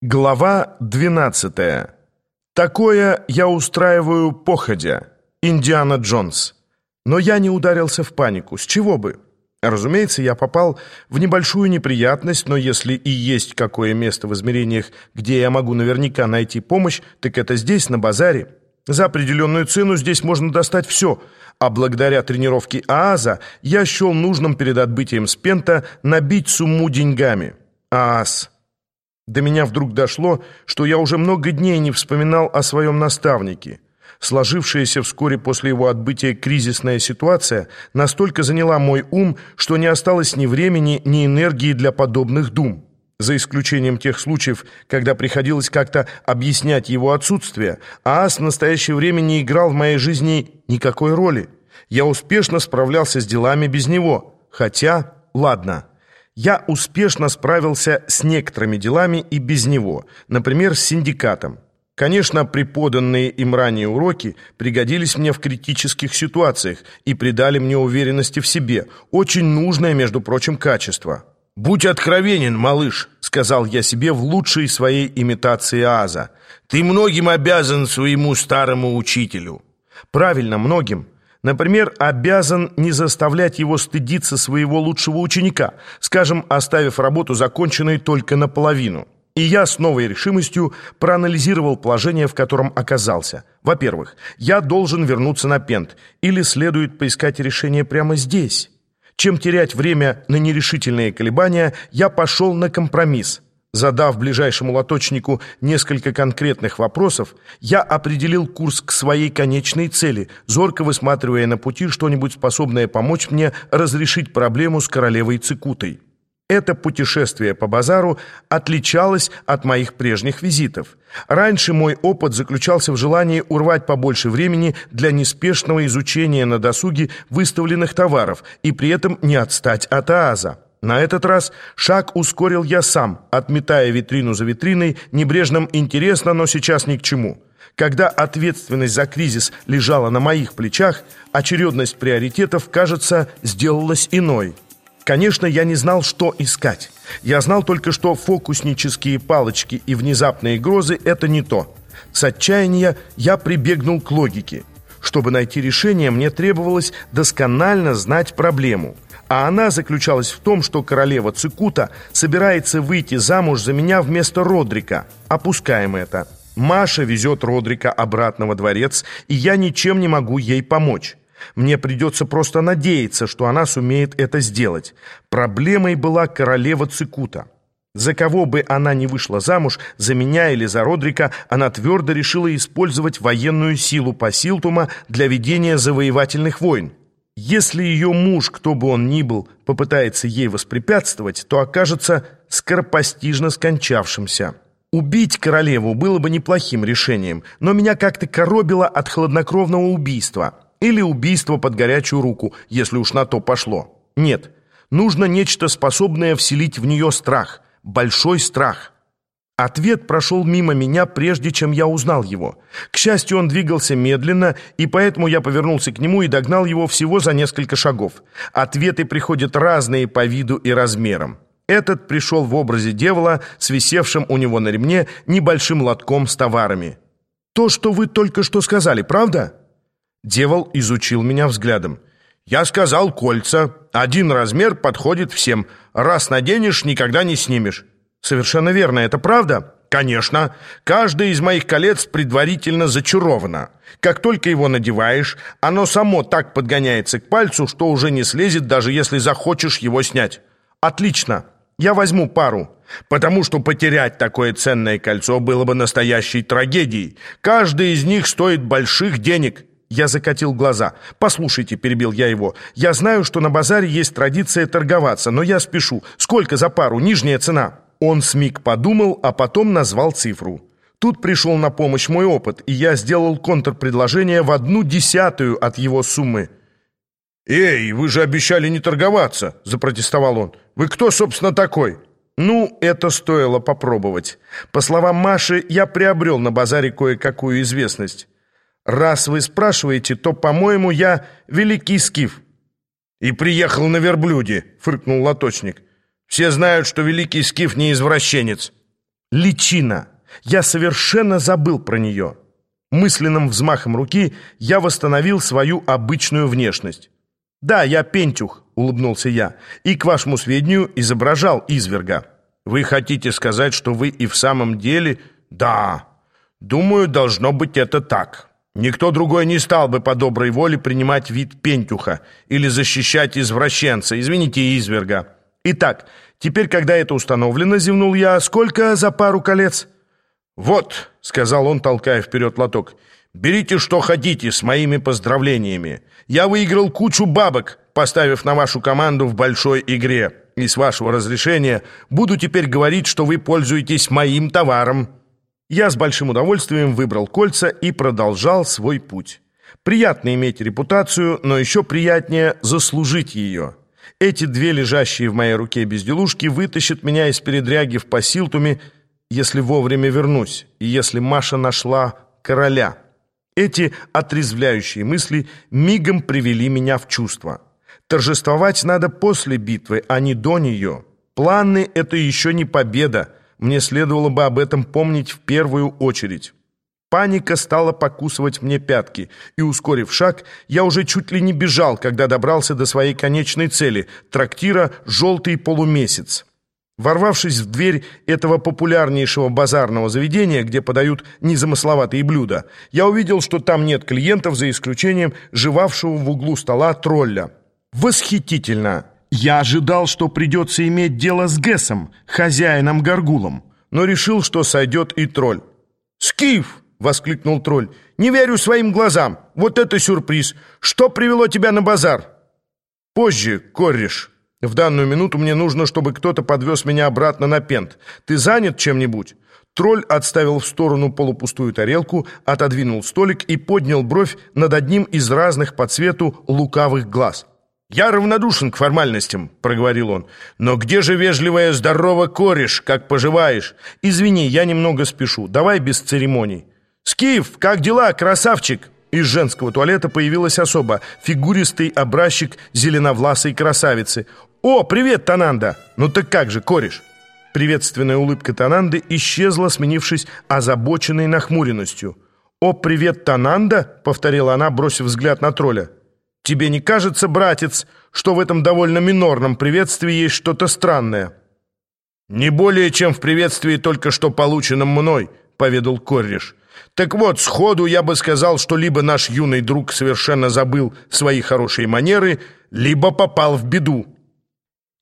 Глава 12. Такое я устраиваю походя. Индиана Джонс. Но я не ударился в панику. С чего бы? Разумеется, я попал в небольшую неприятность, но если и есть какое место в измерениях, где я могу наверняка найти помощь, так это здесь, на базаре. За определенную цену здесь можно достать все, а благодаря тренировке ААЗа я счел нужным перед отбытием с Пента набить сумму деньгами. ААЗ. До меня вдруг дошло, что я уже много дней не вспоминал о своем наставнике. Сложившаяся вскоре после его отбытия кризисная ситуация настолько заняла мой ум, что не осталось ни времени, ни энергии для подобных дум. За исключением тех случаев, когда приходилось как-то объяснять его отсутствие, ААС в настоящее время не играл в моей жизни никакой роли. Я успешно справлялся с делами без него. Хотя, ладно я успешно справился с некоторыми делами и без него, например, с синдикатом. Конечно, преподанные им ранее уроки пригодились мне в критических ситуациях и придали мне уверенности в себе, очень нужное, между прочим, качество. «Будь откровенен, малыш», — сказал я себе в лучшей своей имитации Аза. «Ты многим обязан своему старому учителю». «Правильно, многим». Например, обязан не заставлять его стыдиться своего лучшего ученика, скажем, оставив работу законченной только наполовину. И я с новой решимостью проанализировал положение, в котором оказался. Во-первых, я должен вернуться на Пент, или следует поискать решение прямо здесь. Чем терять время на нерешительные колебания, я пошел на компромисс – Задав ближайшему лоточнику несколько конкретных вопросов, я определил курс к своей конечной цели, зорко высматривая на пути что-нибудь способное помочь мне разрешить проблему с королевой Цикутой. Это путешествие по базару отличалось от моих прежних визитов. Раньше мой опыт заключался в желании урвать побольше времени для неспешного изучения на досуге выставленных товаров и при этом не отстать от ААЗа. На этот раз шаг ускорил я сам, отметая витрину за витриной, небрежным интересно, но сейчас ни к чему. Когда ответственность за кризис лежала на моих плечах, очередность приоритетов, кажется, сделалась иной. Конечно, я не знал, что искать. Я знал только, что фокуснические палочки и внезапные грозы – это не то. С отчаяния я прибегнул к логике. Чтобы найти решение, мне требовалось досконально знать проблему – а она заключалась в том, что королева Цикута собирается выйти замуж за меня вместо Родрика. Опускаем это. Маша везет Родрика обратно во дворец, и я ничем не могу ей помочь. Мне придется просто надеяться, что она сумеет это сделать. Проблемой была королева Цикута. За кого бы она ни вышла замуж, за меня или за Родрика, она твердо решила использовать военную силу Пасилтума для ведения завоевательных войн. Если ее муж, кто бы он ни был, попытается ей воспрепятствовать, то окажется скоропостижно скончавшимся. Убить королеву было бы неплохим решением, но меня как-то коробило от хладнокровного убийства. Или убийства под горячую руку, если уж на то пошло. Нет, нужно нечто способное вселить в нее страх, большой страх – Ответ прошел мимо меня, прежде чем я узнал его. К счастью, он двигался медленно, и поэтому я повернулся к нему и догнал его всего за несколько шагов. Ответы приходят разные по виду и размерам. Этот пришел в образе дьявола с у него на ремне небольшим лотком с товарами. «То, что вы только что сказали, правда?» Дьявол изучил меня взглядом. «Я сказал кольца. Один размер подходит всем. Раз наденешь, никогда не снимешь». «Совершенно верно. Это правда?» «Конечно. Каждое из моих колец предварительно зачаровано. Как только его надеваешь, оно само так подгоняется к пальцу, что уже не слезет, даже если захочешь его снять». «Отлично. Я возьму пару». «Потому что потерять такое ценное кольцо было бы настоящей трагедией. Каждое из них стоит больших денег». Я закатил глаза. «Послушайте», — перебил я его, — «я знаю, что на базаре есть традиция торговаться, но я спешу. Сколько за пару? Нижняя цена». Он смиг подумал, а потом назвал цифру. Тут пришел на помощь мой опыт, и я сделал контрпредложение в одну десятую от его суммы. «Эй, вы же обещали не торговаться!» – запротестовал он. «Вы кто, собственно, такой?» Ну, это стоило попробовать. По словам Маши, я приобрел на базаре кое-какую известность. Раз вы спрашиваете, то, по-моему, я великий скиф. «И приехал на верблюде», — фыркнул лоточник. Все знают, что великий скиф не извращенец. Личина. Я совершенно забыл про нее. Мысленным взмахом руки я восстановил свою обычную внешность. «Да, я Пентюх», — улыбнулся я, «и, к вашему сведению, изображал изверга». «Вы хотите сказать, что вы и в самом деле...» «Да, думаю, должно быть это так. Никто другой не стал бы по доброй воле принимать вид Пентюха или защищать извращенца, извините, изверга. Итак, теперь, когда это установлено, зевнул я, сколько за пару колец?» «Вот», — сказал он, толкая вперед лоток, — «берите, что хотите, с моими поздравлениями. Я выиграл кучу бабок, поставив на вашу команду в большой игре, и с вашего разрешения буду теперь говорить, что вы пользуетесь моим товаром». Я с большим удовольствием выбрал кольца и продолжал свой путь. Приятно иметь репутацию, но еще приятнее заслужить ее. Эти две лежащие в моей руке безделушки вытащат меня из передряги в Пасилтуме, если вовремя вернусь, и если Маша нашла короля. Эти отрезвляющие мысли мигом привели меня в чувство. Торжествовать надо после битвы, а не до нее. Планы — это еще не победа. Мне следовало бы об этом помнить в первую очередь. Паника стала покусывать мне пятки, и, ускорив шаг, я уже чуть ли не бежал, когда добрался до своей конечной цели — трактира «Желтый полумесяц». Ворвавшись в дверь этого популярнейшего базарного заведения, где подают незамысловатые блюда, я увидел, что там нет клиентов, за исключением живавшего в углу стола тролля. Восхитительно! Я ожидал, что придется иметь дело с Гессом, хозяином-горгулом, но решил, что сойдет и тролль. «Скиф!» — воскликнул тролль. «Не верю своим глазам! Вот это сюрприз! Что привело тебя на базар?» «Позже, кореш!» В данную минуту мне нужно, чтобы кто-то подвез меня обратно на пент. Ты занят чем-нибудь?» Тролль отставил в сторону полупустую тарелку, отодвинул столик и поднял бровь над одним из разных по цвету лукавых глаз. «Я равнодушен к формальностям», — проговорил он. «Но где же вежливая здорово кореш, как поживаешь? Извини, я немного спешу. Давай без церемоний». «Скиф, как дела, красавчик?» Из женского туалета появилась особа, фигуристый образчик зеленовласой красавицы. «О, привет, Тананда! Ну так как же, кореш?» Приветственная улыбка Тананды исчезла, сменившись озабоченной нахмуренностью. «О, привет, Тананда!» — повторила она, бросив взгляд на тролля. «Тебе не кажется, братец, что в этом довольно минорном приветствии есть что-то странное?» «Не более, чем в приветствии только что полученном мной», — поведал Корриш. «Так вот, сходу я бы сказал, что либо наш юный друг совершенно забыл свои хорошие манеры, либо попал в беду».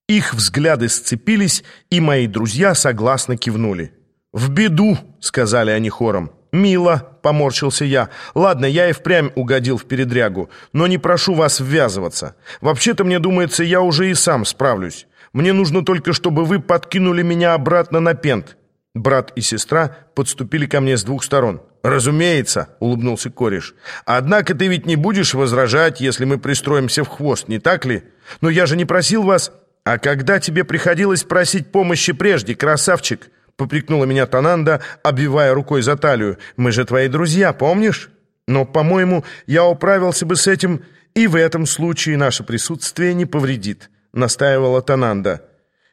Их взгляды сцепились, и мои друзья согласно кивнули. «В беду», — сказали они хором. «Мило», — поморщился я. «Ладно, я и впрямь угодил в передрягу, но не прошу вас ввязываться. Вообще-то, мне думается, я уже и сам справлюсь. Мне нужно только, чтобы вы подкинули меня обратно на пент». Брат и сестра подступили ко мне с двух сторон. «Разумеется», — улыбнулся кореш. «Однако ты ведь не будешь возражать, если мы пристроимся в хвост, не так ли? Но я же не просил вас...» «А когда тебе приходилось просить помощи прежде, красавчик?» — попрекнула меня Тананда, обвивая рукой за талию. «Мы же твои друзья, помнишь? Но, по-моему, я управился бы с этим, и в этом случае наше присутствие не повредит», — настаивала Тананда.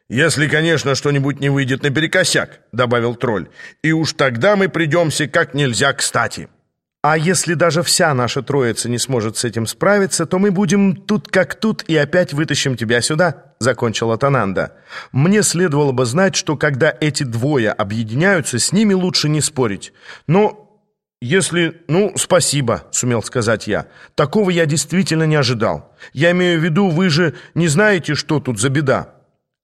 «Если, конечно, что-нибудь не выйдет наперекосяк», — добавил тролль. «И уж тогда мы придемся как нельзя кстати». А если даже вся наша троица не сможет с этим справиться, то мы будем тут как тут и опять вытащим тебя сюда», — закончила Тананда. «Мне следовало бы знать, что когда эти двое объединяются, с ними лучше не спорить. Но если... Ну, спасибо», — сумел сказать я. «Такого я действительно не ожидал. Я имею в виду, вы же не знаете, что тут за беда.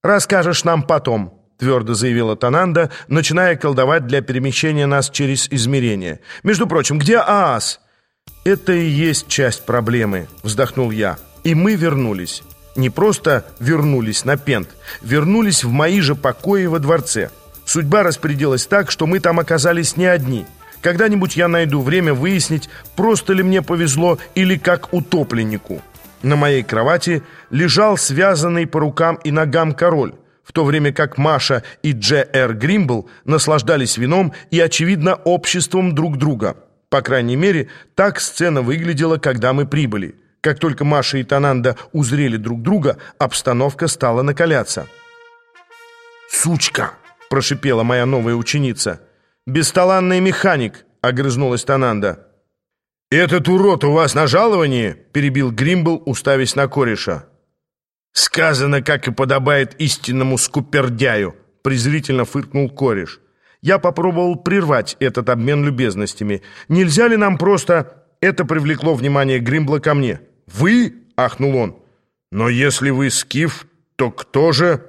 Расскажешь нам потом» твердо заявила Тананда, начиная колдовать для перемещения нас через измерение. «Между прочим, где Аас?» «Это и есть часть проблемы», — вздохнул я. «И мы вернулись. Не просто вернулись на Пент, вернулись в мои же покои во дворце. Судьба распорядилась так, что мы там оказались не одни. Когда-нибудь я найду время выяснить, просто ли мне повезло или как утопленнику». На моей кровати лежал связанный по рукам и ногам король, в то время как Маша и Дж.Р. Гримбл наслаждались вином и, очевидно, обществом друг друга. По крайней мере, так сцена выглядела, когда мы прибыли. Как только Маша и Тананда узрели друг друга, обстановка стала накаляться. «Сучка!» прошипела моя новая ученица. «Бесталанный механик», — огрызнулась Тананда. «Этот урод у вас на жаловании?» — перебил Гримбл, уставясь на кореша. «Сказано, как и подобает истинному скупердяю», — презрительно фыркнул кореш. Я попробовал прервать этот обмен любезностями. Нельзя ли нам просто... Это привлекло внимание Гримбла ко мне. «Вы?» — ахнул он. «Но если вы скиф, то кто же...»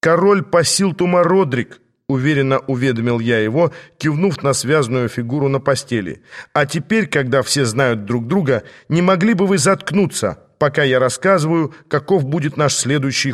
«Король Пасилтума Родрик», — уверенно уведомил я его, кивнув на связанную фигуру на постели. «А теперь, когда все знают друг друга, не могли бы вы заткнуться, пока я рассказываю, каков будет наш следующий